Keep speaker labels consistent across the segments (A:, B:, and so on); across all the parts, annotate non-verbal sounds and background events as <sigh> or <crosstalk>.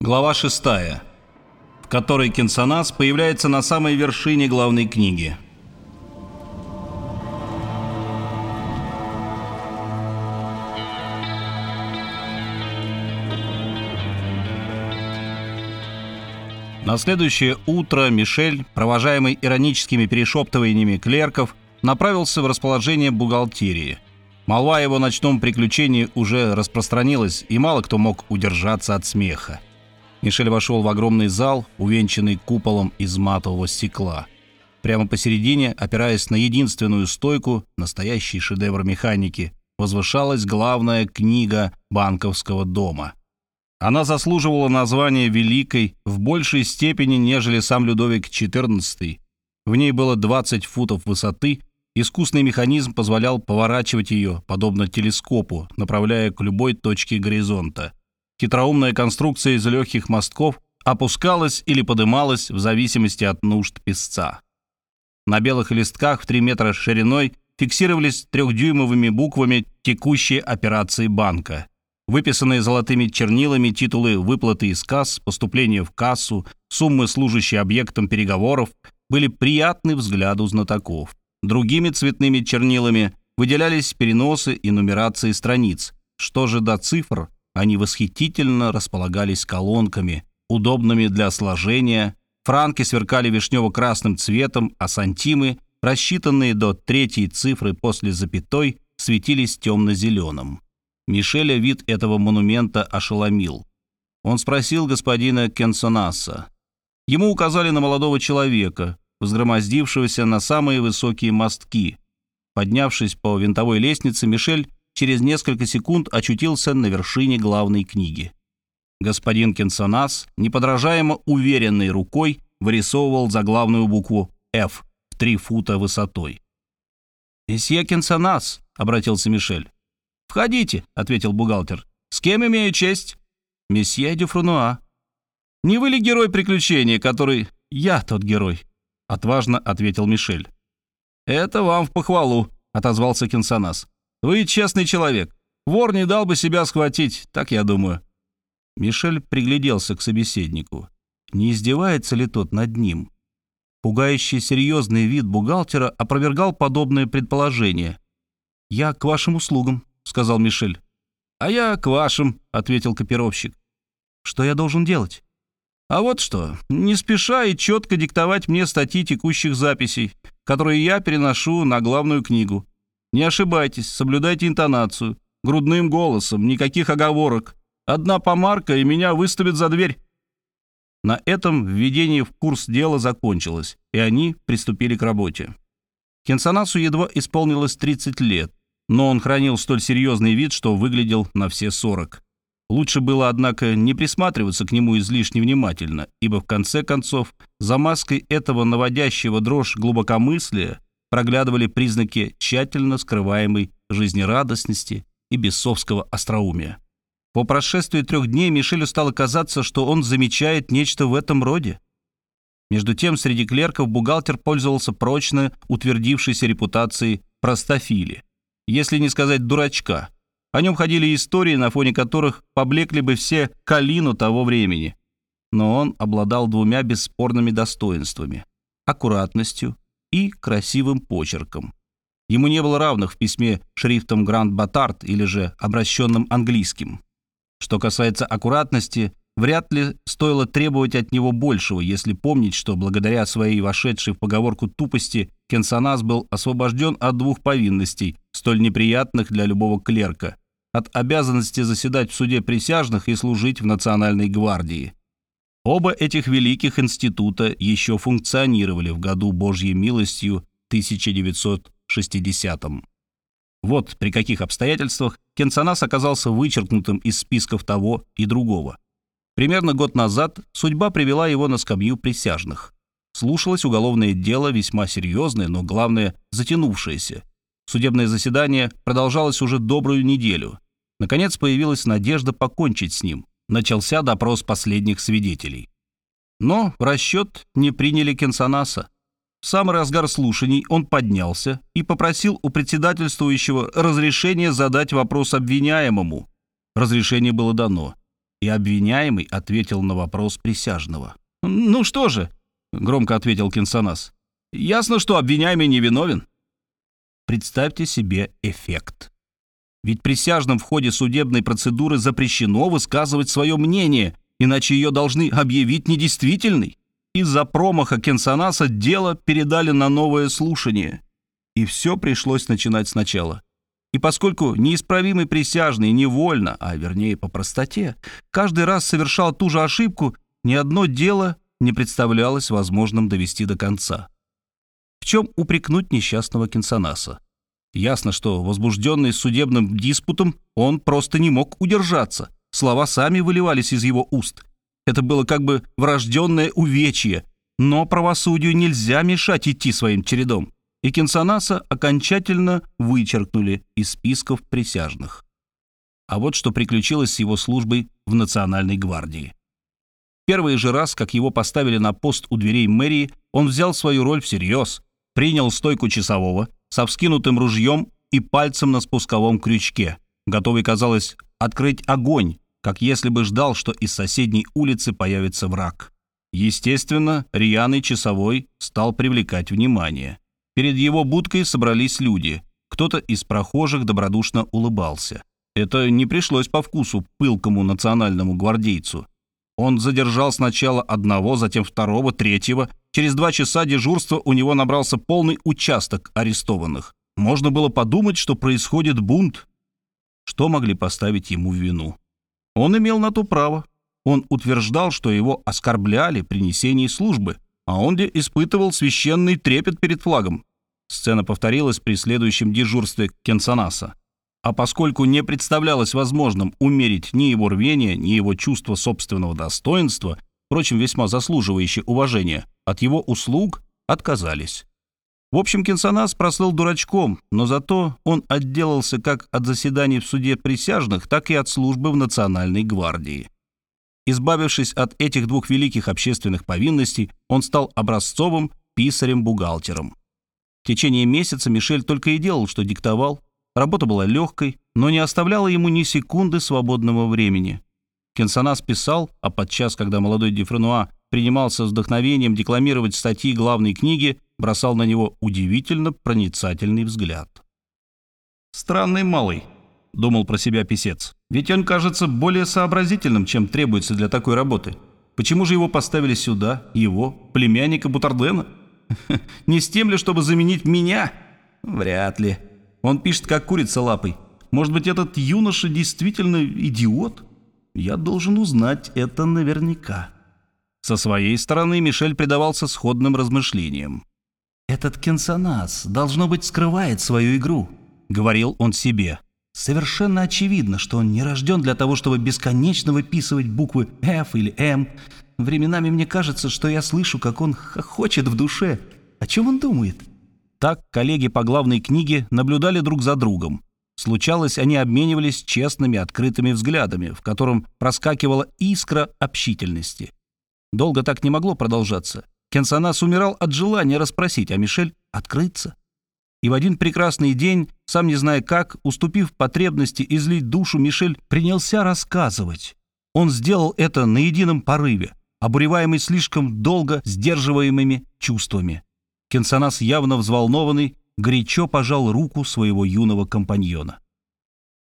A: Глава 6, в которой Кенсонас появляется на самой вершине главной книги. На следующее утро Мишель, провожаемый ироническими перешептываниями клерков, направился в расположение бухгалтерии. Молва о его ночном приключении уже распространилась, и мало кто мог удержаться от смеха. Мишель вошел в огромный зал, увенчанный куполом из матового стекла. Прямо посередине, опираясь на единственную стойку, настоящий шедевр механики, возвышалась главная книга банковского дома. Она заслуживала названия «Великой» в большей степени, нежели сам Людовик XIV. В ней было 20 футов высоты, искусный механизм позволял поворачивать ее, подобно телескопу, направляя к любой точке горизонта. Хитроумная конструкция из легких мостков опускалась или подымалась в зависимости от нужд песца. На белых листках в 3 метра шириной фиксировались трехдюймовыми буквами текущие операции банка. Выписанные золотыми чернилами титулы выплаты из касс, поступления в кассу, суммы, служащие объектом переговоров, были приятны взгляду знатоков. Другими цветными чернилами выделялись переносы и нумерации страниц. Что же до цифр, они восхитительно располагались колонками, удобными для сложения, франки сверкали вишнево-красным цветом, а сантимы, рассчитанные до третьей цифры после запятой, светились темно-зеленым. Мишеля вид этого монумента ошеломил. Он спросил господина Кенсонаса. Ему указали на молодого человека, взгромоздившегося на самые высокие мостки. Поднявшись по винтовой лестнице, Мишель через несколько секунд очутился на вершине главной книги. Господин Кенсонас, неподражаемо уверенной рукой, вырисовывал заглавную букву «Ф» в три фута высотой. «Месье Кенсонас», — обратился Мишель. «Входите», — ответил бухгалтер. «С кем имею честь?» «Месье Дюфрунуа». «Не вы ли герой приключения, который...» «Я тот герой», — отважно ответил Мишель. «Это вам в похвалу», — отозвался Кенсонас. Вы честный человек. Вор не дал бы себя схватить, так я думаю». Мишель пригляделся к собеседнику. Не издевается ли тот над ним? Пугающий серьезный вид бухгалтера опровергал подобное предположение. «Я к вашим услугам», — сказал Мишель. «А я к вашим», — ответил копировщик. «Что я должен делать?» «А вот что, не спеша и четко диктовать мне статьи текущих записей, которые я переношу на главную книгу. Не ошибайтесь, соблюдайте интонацию. Грудным голосом, никаких оговорок. Одна помарка, и меня выставят за дверь». На этом введение в курс дела закончилось, и они приступили к работе. Кенсонасу едва исполнилось 30 лет, но он хранил столь серьезный вид, что выглядел на все 40. Лучше было, однако, не присматриваться к нему излишне внимательно, ибо в конце концов за маской этого наводящего дрожь глубокомыслия проглядывали признаки тщательно скрываемой жизнерадостности и бесовского остроумия. По прошествии трех дней Мишелю стало казаться, что он замечает нечто в этом роде. Между тем, среди клерков бухгалтер пользовался прочно утвердившейся репутацией простофили, если не сказать дурачка. О нем ходили истории, на фоне которых поблекли бы все калину того времени. Но он обладал двумя бесспорными достоинствами – аккуратностью и красивым почерком. Ему не было равных в письме шрифтом Гранд Батард или же обращенным английским. Что касается аккуратности, вряд ли стоило требовать от него большего, если помнить, что благодаря своей вошедшей в поговорку тупости Кенсонас был освобожден от двух повинностей, столь неприятных для любого клерка, от обязанности заседать в суде присяжных и служить в Национальной гвардии. Оба этих великих института еще функционировали в году Божьей милостью 1960 -м. Вот при каких обстоятельствах Кенсонас оказался вычеркнутым из списков того и другого. Примерно год назад судьба привела его на скамью присяжных. Слушалось уголовное дело весьма серьезное, но главное – затянувшееся. Судебное заседание продолжалось уже добрую неделю. Наконец появилась надежда покончить с ним начался допрос последних свидетелей. Но в расчет не приняли Кенсонаса. В самый разгар слушаний он поднялся и попросил у председательствующего разрешения задать вопрос обвиняемому. Разрешение было дано. и обвиняемый ответил на вопрос присяжного. «Ну что же», — громко ответил Кинсонас, — «ясно, что обвиняемый невиновен». Представьте себе эффект. Ведь присяжным в ходе судебной процедуры запрещено высказывать свое мнение, иначе ее должны объявить недействительной. Из-за промаха Кенсонаса дело передали на новое слушание. И все пришлось начинать сначала. И поскольку неисправимый присяжный невольно, а вернее по простоте, каждый раз совершал ту же ошибку, ни одно дело не представлялось возможным довести до конца. В чем упрекнуть несчастного Кинсонаса? Ясно, что, возбужденный судебным диспутом, он просто не мог удержаться. Слова сами выливались из его уст. Это было как бы врожденное увечье, но правосудию нельзя мешать идти своим чередом и Кинсонаса окончательно вычеркнули из списков присяжных. А вот что приключилось с его службой в Национальной гвардии. Первый же раз, как его поставили на пост у дверей мэрии, он взял свою роль всерьез, принял стойку часового со вскинутым ружьем и пальцем на спусковом крючке, готовый, казалось, открыть огонь, как если бы ждал, что из соседней улицы появится враг. Естественно, рьяный часовой стал привлекать внимание. Перед его будкой собрались люди. Кто-то из прохожих добродушно улыбался. Это не пришлось по вкусу пылкому национальному гвардейцу. Он задержал сначала одного, затем второго, третьего. Через два часа дежурства у него набрался полный участок арестованных. Можно было подумать, что происходит бунт. Что могли поставить ему вину? Он имел на то право. Он утверждал, что его оскорбляли при несении службы, а он испытывал священный трепет перед флагом. Сцена повторилась при следующем дежурстве Кенсонаса. А поскольку не представлялось возможным умерить ни его рвение, ни его чувство собственного достоинства, впрочем, весьма заслуживающее уважения, от его услуг отказались. В общем, Кенсонас прослыл дурачком, но зато он отделался как от заседаний в суде присяжных, так и от службы в Национальной гвардии. Избавившись от этих двух великих общественных повинностей, он стал образцовым писарем-бухгалтером. В течение месяца Мишель только и делал, что диктовал. Работа была легкой, но не оставляла ему ни секунды свободного времени. Кенсонас писал, а подчас, когда молодой Дефренуа принимался с вдохновением декламировать статьи главной книги, бросал на него удивительно проницательный взгляд. «Странный малый», — думал про себя писец. «Ведь он кажется более сообразительным, чем требуется для такой работы. Почему же его поставили сюда, его, племянника Бутардена?» <laughs> Не с тем ли, чтобы заменить меня? Вряд ли. Он пишет, как курица лапой. Может быть, этот юноша действительно идиот? Я должен узнать это наверняка. Со своей стороны Мишель предавался сходным размышлениям. «Этот Кенсонас, должно быть, скрывает свою игру», — говорил он себе. «Совершенно очевидно, что он не рожден для того, чтобы бесконечно выписывать буквы F или M, Временами мне кажется, что я слышу, как он хохочет в душе. О чем он думает? Так коллеги по главной книге наблюдали друг за другом. Случалось, они обменивались честными, открытыми взглядами, в котором проскакивала искра общительности. Долго так не могло продолжаться. Кенсонас умирал от желания расспросить, а Мишель — открыться. И в один прекрасный день, сам не зная как, уступив потребности излить душу, Мишель принялся рассказывать. Он сделал это на едином порыве обуреваемый слишком долго сдерживаемыми чувствами. Кенсонас, явно взволнованный, горячо пожал руку своего юного компаньона.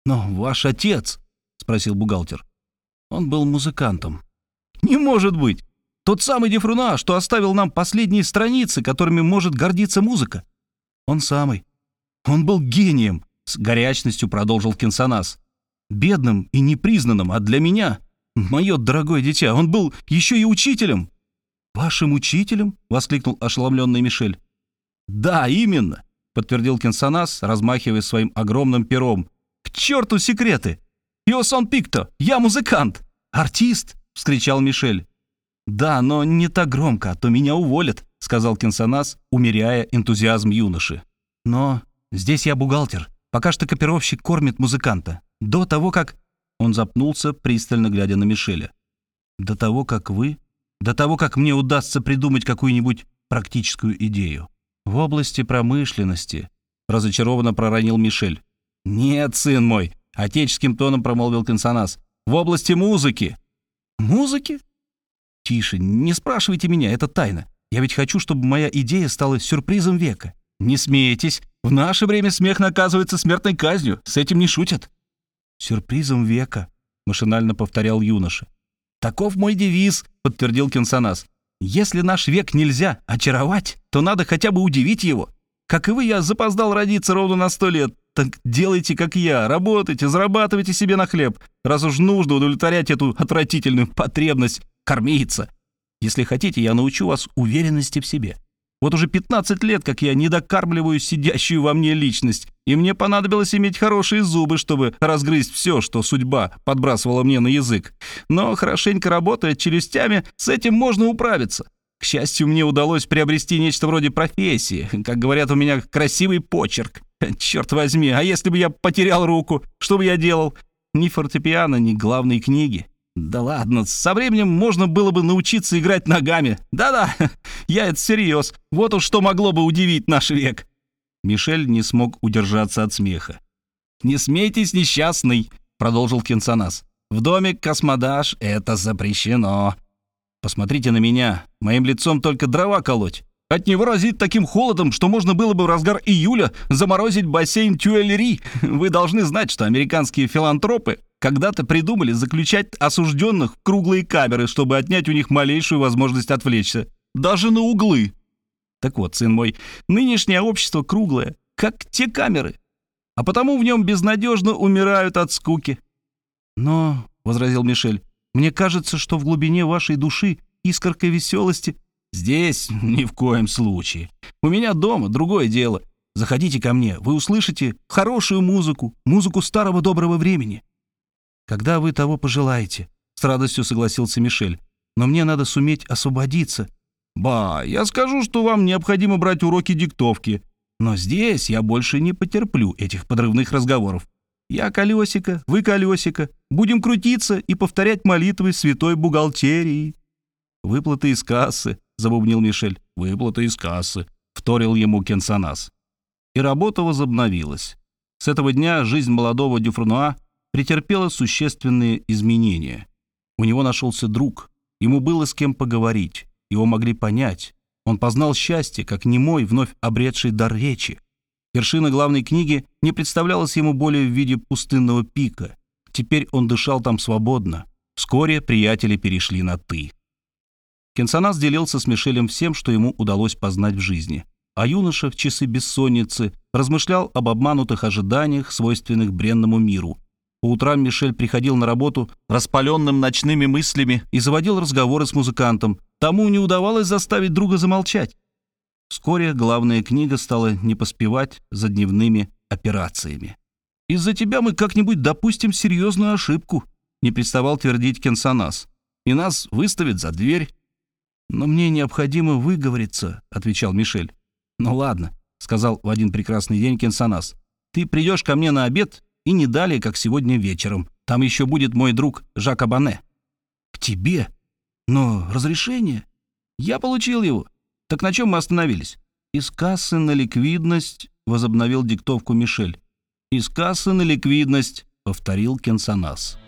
A: «Но ваш отец?» — спросил бухгалтер. Он был музыкантом. «Не может быть! Тот самый Дефруна, что оставил нам последние страницы, которыми может гордиться музыка. Он самый. Он был гением!» — с горячностью продолжил Кенсонас. «Бедным и непризнанным, а для меня «Мое дорогое дитя, он был еще и учителем!» «Вашим учителем?» — воскликнул ошеломленный Мишель. «Да, именно!» — подтвердил Кенсонас, размахивая своим огромным пером. «К черту секреты! Йосон Пикто, я музыкант! Артист!» — вскричал Мишель. «Да, но не так громко, а то меня уволят», — сказал Кенсонас, умеряя энтузиазм юноши. «Но здесь я бухгалтер. Пока что копировщик кормит музыканта. До того, как он запнулся, пристально глядя на Мишеля. «До того, как вы? До того, как мне удастся придумать какую-нибудь практическую идею. В области промышленности», — разочарованно проронил Мишель. «Нет, сын мой», — отеческим тоном промолвил Консонас. «В области музыки. Музыки? Тише, не спрашивайте меня, это тайна. Я ведь хочу, чтобы моя идея стала сюрпризом века. Не смейтесь. В наше время смех наказывается смертной казнью. С этим не шутят. Сюрпризом века, машинально повторял юноша. Таков мой девиз, подтвердил Кенсанас. Если наш век нельзя очаровать, то надо хотя бы удивить его. Как и вы, я запоздал родиться ровно на сто лет. Так делайте, как я, работайте, зарабатывайте себе на хлеб, раз уж нужно удовлетворять эту отвратительную потребность кормиться. Если хотите, я научу вас уверенности в себе. Вот уже 15 лет, как я не докармливаю сидящую во мне личность, и мне понадобилось иметь хорошие зубы, чтобы разгрызть все, что судьба подбрасывала мне на язык. Но хорошенько работая челюстями, с этим можно управиться. К счастью, мне удалось приобрести нечто вроде профессии. Как говорят, у меня красивый почерк. Черт возьми, а если бы я потерял руку, что бы я делал? Ни фортепиано, ни главной книги. Да ладно, со временем можно было бы научиться играть ногами. Да-да, <laughs> я это всерьез. Вот уж что могло бы удивить наш век. Мишель не смог удержаться от смеха. «Не смейтесь, несчастный», — продолжил Кенсанас. «В доме Космодаш это запрещено. Посмотрите на меня. Моим лицом только дрова колоть. От него разит таким холодом, что можно было бы в разгар июля заморозить бассейн Тюэлери. <laughs> Вы должны знать, что американские филантропы когда-то придумали заключать осужденных в круглые камеры, чтобы отнять у них малейшую возможность отвлечься. Даже на углы. Так вот, сын мой, нынешнее общество круглое, как те камеры. А потому в нем безнадежно умирают от скуки. Но, — возразил Мишель, — мне кажется, что в глубине вашей души искорка веселости. Здесь <laughs> ни в коем случае. У меня дома другое дело. Заходите ко мне, вы услышите хорошую музыку, музыку старого доброго времени. «Когда вы того пожелаете», — с радостью согласился Мишель. «Но мне надо суметь освободиться». «Ба, я скажу, что вам необходимо брать уроки диктовки. Но здесь я больше не потерплю этих подрывных разговоров. Я колесико, вы колесико. Будем крутиться и повторять молитвы святой бухгалтерии». «Выплаты из кассы», — забубнил Мишель. «Выплаты из кассы», — вторил ему Кенсанас. И работа возобновилась. С этого дня жизнь молодого Дюфрнуа претерпела существенные изменения. У него нашелся друг, ему было с кем поговорить, его могли понять. Он познал счастье, как немой, вновь обретший дар речи. Вершина главной книги не представлялась ему более в виде пустынного пика. Теперь он дышал там свободно. Вскоре приятели перешли на «ты». Кенсанас делился с Мишелем всем, что ему удалось познать в жизни. А юноша в часы бессонницы размышлял об обманутых ожиданиях, свойственных бренному миру, по утрам Мишель приходил на работу распаленным ночными мыслями и заводил разговоры с музыкантом. Тому не удавалось заставить друга замолчать. Вскоре главная книга стала не поспевать за дневными операциями. «Из-за тебя мы как-нибудь допустим серьезную ошибку», — не приставал твердить Кенсанас. «И нас выставят за дверь». «Но мне необходимо выговориться», — отвечал Мишель. «Ну ладно», — сказал в один прекрасный день Кенсанас. «Ты придешь ко мне на обед и не далее, как сегодня вечером. Там еще будет мой друг Жак Абане». «К тебе? Но разрешение?» «Я получил его. Так на чем мы остановились?» «Из кассы на ликвидность», — возобновил диктовку Мишель. «Из кассы на ликвидность», — повторил Кенсанас.